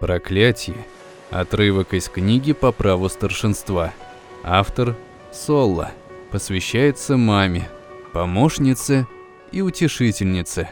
Проклятие. Отрывок из книги по праву старшинства. Автор Солла. Посвящается маме, помощнице и утешительнице.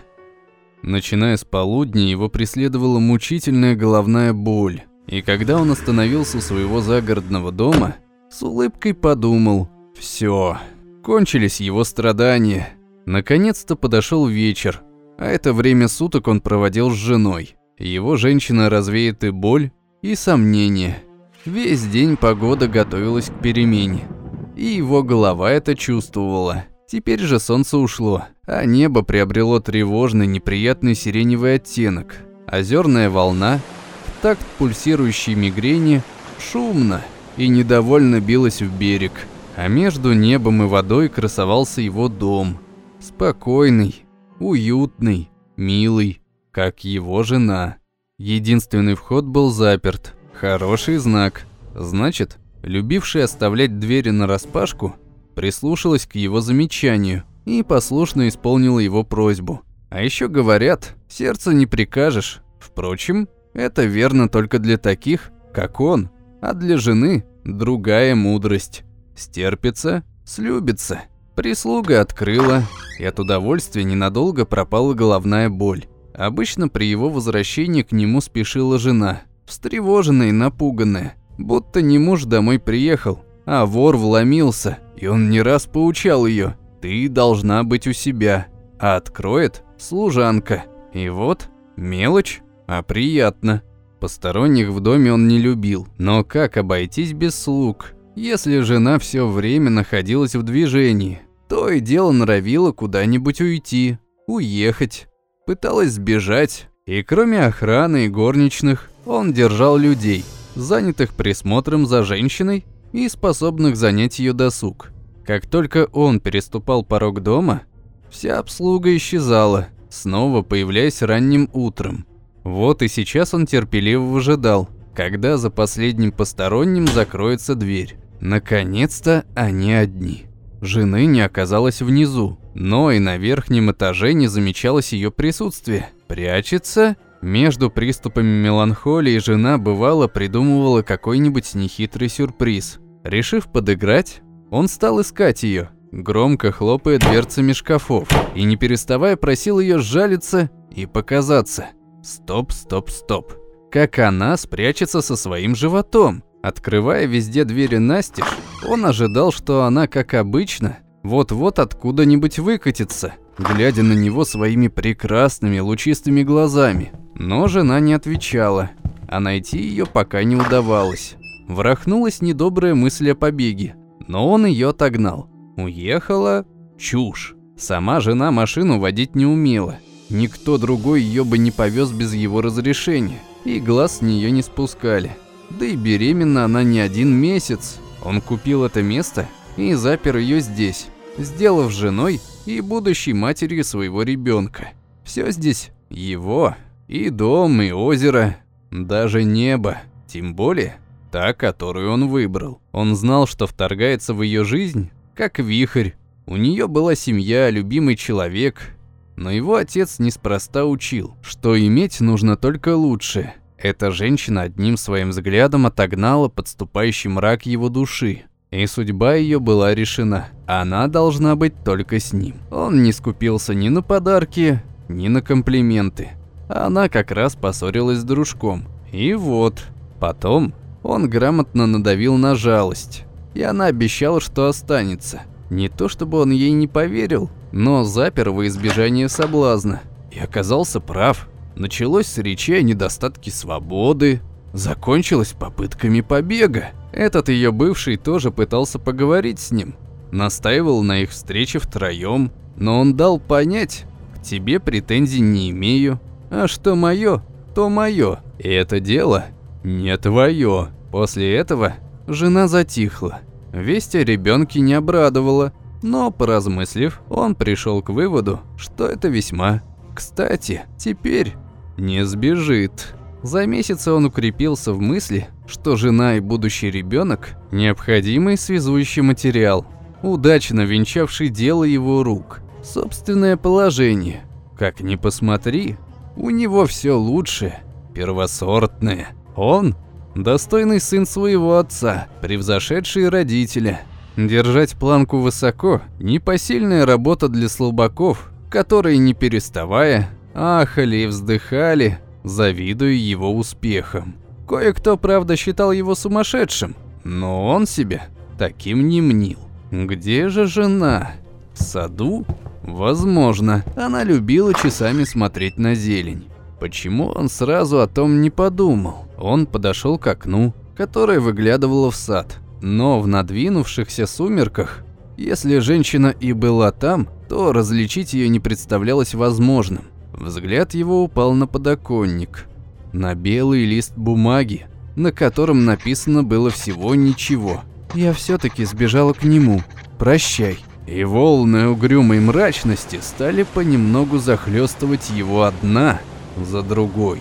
Начиная с полудня его преследовала мучительная головная боль. И когда он остановился у своего загородного дома, с улыбкой подумал «Все, кончились его страдания». Наконец-то подошел вечер, а это время суток он проводил с женой. Его женщина развеет и боль, и сомнения. Весь день погода готовилась к перемене. И его голова это чувствовала. Теперь же солнце ушло, а небо приобрело тревожный неприятный сиреневый оттенок. Озерная волна, в такт пульсирующей мигрени, шумно и недовольно билась в берег. А между небом и водой красовался его дом. Спокойный, уютный, милый как его жена. Единственный вход был заперт. Хороший знак. Значит, любившая оставлять двери на распашку, прислушалась к его замечанию и послушно исполнила его просьбу. А еще говорят, сердце не прикажешь. Впрочем, это верно только для таких, как он, а для жены другая мудрость. Стерпится, слюбится. Прислуга открыла, и от удовольствия ненадолго пропала головная боль. Обычно при его возвращении к нему спешила жена, встревоженная и напуганная, будто не муж домой приехал, а вор вломился, и он не раз поучал ее: "Ты должна быть у себя". А откроет служанка. И вот мелочь, а приятно. Посторонних в доме он не любил, но как обойтись без слуг? Если жена все время находилась в движении, то и дело норовила куда-нибудь уйти, уехать пыталась сбежать, и кроме охраны и горничных, он держал людей, занятых присмотром за женщиной и способных занять ее досуг. Как только он переступал порог дома, вся обслуга исчезала, снова появляясь ранним утром. Вот и сейчас он терпеливо выжидал, когда за последним посторонним закроется дверь. Наконец-то они одни. Жены не оказалось внизу, но и на верхнем этаже не замечалось ее присутствие. Прячется? Между приступами меланхолии жена бывало придумывала какой-нибудь нехитрый сюрприз. Решив подыграть, он стал искать ее, громко хлопая дверцами шкафов, и не переставая просил ее сжалиться и показаться. Стоп, стоп, стоп. Как она спрячется со своим животом? Открывая везде двери настежь, он ожидал, что она, как обычно, вот-вот откуда-нибудь выкатится, глядя на него своими прекрасными лучистыми глазами. Но жена не отвечала, а найти ее пока не удавалось. Врахнулась недобрая мысль о побеге, но он ее отогнал. Уехала чушь. Сама жена машину водить не умела. Никто другой ее бы не повез без его разрешения, и глаз с нее не спускали. Да и беременна она не один месяц. Он купил это место и запер ее здесь, сделав женой и будущей матерью своего ребенка. Все здесь его, и дом, и озеро, даже небо, тем более та, которую он выбрал. Он знал, что вторгается в ее жизнь, как вихрь. У нее была семья, любимый человек, но его отец неспроста учил, что иметь нужно только лучшее – эта женщина одним своим взглядом отогнала подступающий мрак его души. И судьба ее была решена. Она должна быть только с ним. Он не скупился ни на подарки, ни на комплименты. Она как раз поссорилась с дружком. И вот. Потом он грамотно надавил на жалость. И она обещала, что останется. Не то чтобы он ей не поверил, но запер во избежание соблазна. И оказался прав. Началось с речи о недостатке свободы, закончилось попытками побега. Этот ее бывший тоже пытался поговорить с ним, настаивал на их встрече втроем, но он дал понять, к тебе претензий не имею, а что мое, то мое, и это дело не твое. После этого жена затихла. Весть о ребенке не обрадовала, но, поразмыслив, он пришел к выводу, что это весьма кстати. Теперь не сбежит. За месяцы он укрепился в мысли, что жена и будущий ребенок – необходимый связующий материал, удачно венчавший дело его рук. Собственное положение. Как ни посмотри, у него все лучше, первосортное. Он – достойный сын своего отца, превзошедший родителя. Держать планку высоко – непосильная работа для слабаков, которые, не переставая, ахали и вздыхали, завидуя его успехам. Кое-кто, правда, считал его сумасшедшим, но он себя таким не мнил. Где же жена? В саду? Возможно, она любила часами смотреть на зелень. Почему он сразу о том не подумал? Он подошел к окну, которое выглядывало в сад. Но в надвинувшихся сумерках, если женщина и была там, то различить ее не представлялось возможным. Взгляд его упал на подоконник, на белый лист бумаги, на котором написано было всего ничего. Я все таки сбежала к нему. Прощай. И волны угрюмой мрачности стали понемногу захлестывать его одна за другой.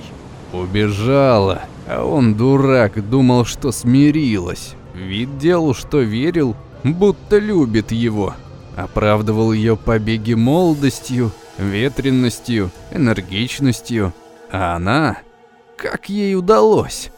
Убежала, а он, дурак, думал, что смирилась. Вид делал, что верил, будто любит его. Оправдывал ее побеги молодостью, ветренностью, энергичностью. А она... Как ей удалось?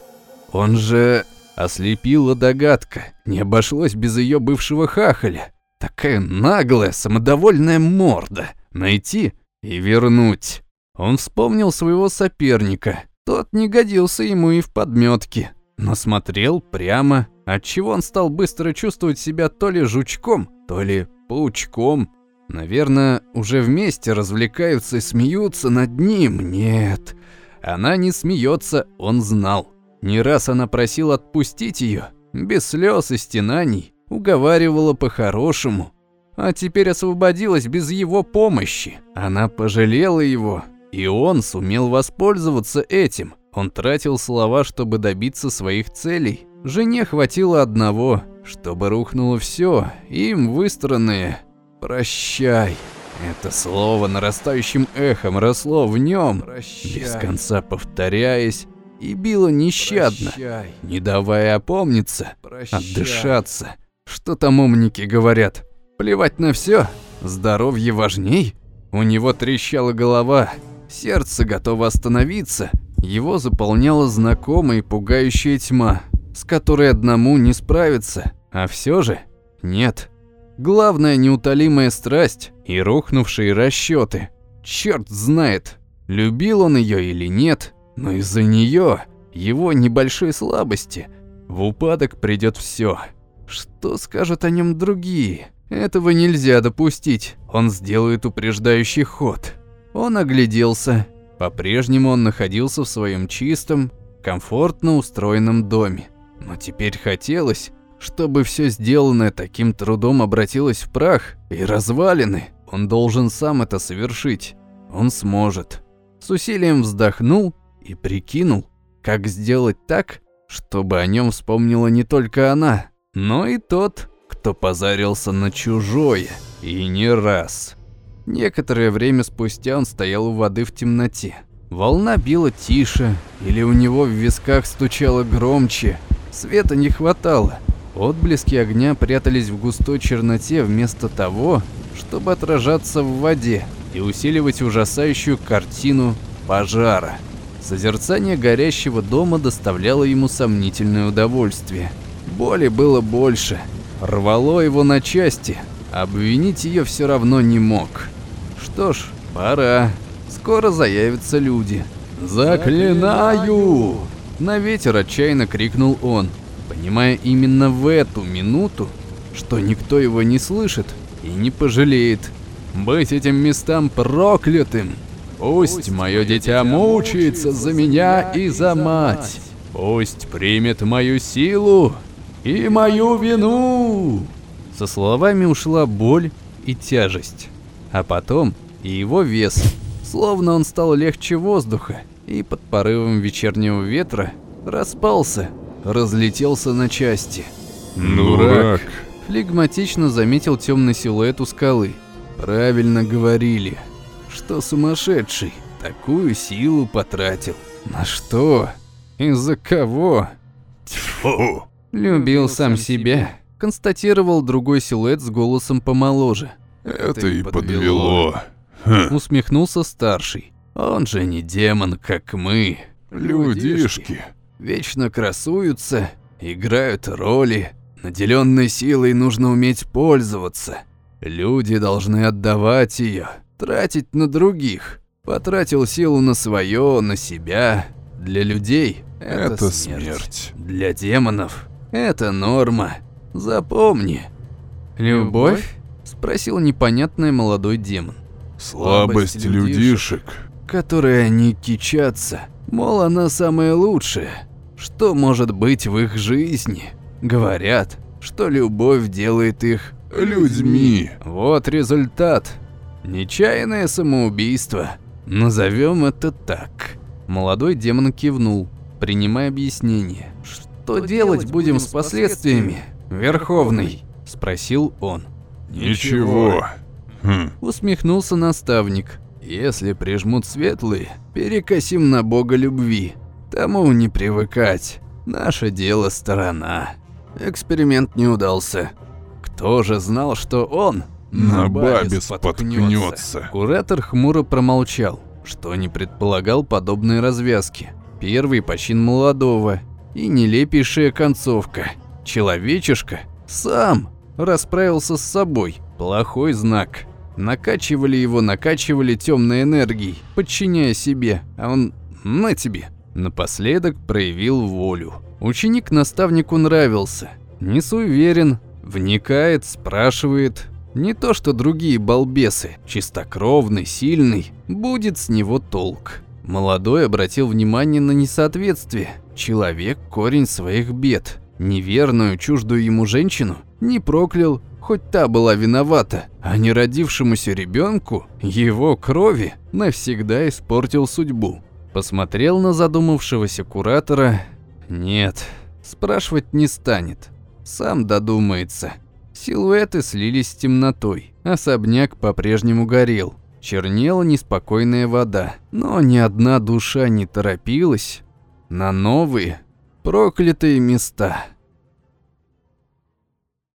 Он же... Ослепила догадка, не обошлось без ее бывшего хахаля. Такая наглая, самодовольная морда. Найти и вернуть. Он вспомнил своего соперника. Тот не годился ему и в подметке, но смотрел прямо, отчего он стал быстро чувствовать себя то ли жучком, то ли паучком. Наверное, уже вместе развлекаются и смеются над ним. Нет, она не смеется, он знал. Не раз она просила отпустить ее, без слез и стенаний, уговаривала по-хорошему. А теперь освободилась без его помощи. Она пожалела его, и он сумел воспользоваться этим. Он тратил слова, чтобы добиться своих целей. Жене хватило одного, чтобы рухнуло все, им выстроенное «прощай». Это слово нарастающим эхом росло в нем, без конца повторяясь, и било нещадно, Прощай. не давая опомниться, Прощай. отдышаться. Что там умники говорят? Плевать на все, здоровье важней? У него трещала голова, сердце готово остановиться, его заполняла знакомая и пугающая тьма, с которой одному не справиться, а все же нет. Главная неутолимая страсть и рухнувшие расчеты. Черт знает, любил он ее или нет, но из-за нее, его небольшой слабости, в упадок придет все. Что скажут о нем другие? Этого нельзя допустить. Он сделает упреждающий ход. Он огляделся. По-прежнему он находился в своем чистом, комфортно устроенном доме. Но теперь хотелось, чтобы все сделанное таким трудом обратилось в прах и развалины. Он должен сам это совершить. Он сможет. С усилием вздохнул и прикинул, как сделать так, чтобы о нем вспомнила не только она, но и тот, кто позарился на чужое, и не раз. Некоторое время спустя он стоял у воды в темноте. Волна била тише, или у него в висках стучало громче. Света не хватало. Отблески огня прятались в густой черноте вместо того, чтобы отражаться в воде и усиливать ужасающую картину пожара. Созерцание горящего дома доставляло ему сомнительное удовольствие. Боли было больше, рвало его на части, обвинить ее все равно не мог. Что ж, пора, скоро заявятся люди. «Заклинаю!» На ветер отчаянно крикнул он понимая именно в эту минуту, что никто его не слышит и не пожалеет. Быть этим местам проклятым. Пусть мое дитя мучается за меня и за мать. Пусть примет мою силу и мою вину. Со словами ушла боль и тяжесть, а потом и его вес, словно он стал легче воздуха и под порывом вечернего ветра распался разлетелся на части. «Дурак!» Флегматично заметил темный силуэт у скалы. Правильно говорили, что сумасшедший такую силу потратил. На что? Из-за кого? Тьфу! Любил сам себя, констатировал другой силуэт с голосом помоложе. Это и подвело. Хм. Усмехнулся старший. Он же не демон, как мы. Людишки. Вечно красуются, играют роли. Наделенной силой нужно уметь пользоваться. Люди должны отдавать ее, тратить на других. Потратил силу на свое, на себя. Для людей это, Это смерть. смерть. Для демонов это норма. Запомни. Любовь? Спросил непонятный молодой демон. Слабость Слабость людишек. Которые они кичатся. Мол, она самая лучшая. Что может быть в их жизни? Говорят, что любовь делает их Людьми. Вот результат. Нечаянное самоубийство. Назовем это так. Молодой демон кивнул, принимая объяснение. Что делать будем с последствиями, Верховный? Спросил он. Ничего. Хм. Усмехнулся наставник. Если прижмут светлые, перекосим на бога любви. Тому не привыкать. Наше дело сторона. Эксперимент не удался. Кто же знал, что он На бабе споткнётся? споткнется. Куратор хмуро промолчал, что не предполагал подобной развязки. Первый почин молодого и нелепейшая концовка. Человечишка сам расправился с собой. Плохой знак. Накачивали его, накачивали темной энергией, подчиняя себе, а он на тебе. Напоследок проявил волю. Ученик наставнику нравился. Не суеверен, вникает, спрашивает. Не то что другие балбесы, чистокровный, сильный, будет с него толк. Молодой обратил внимание на несоответствие. Человек – корень своих бед. Неверную, чуждую ему женщину не проклял, хоть та была виновата, а не родившемуся ребенку его крови навсегда испортил судьбу. Посмотрел на задумавшегося куратора. Нет, спрашивать не станет. Сам додумается. Силуэты слились с темнотой. Особняк по-прежнему горел. Чернела неспокойная вода, но ни одна душа не торопилась на новые проклятые места.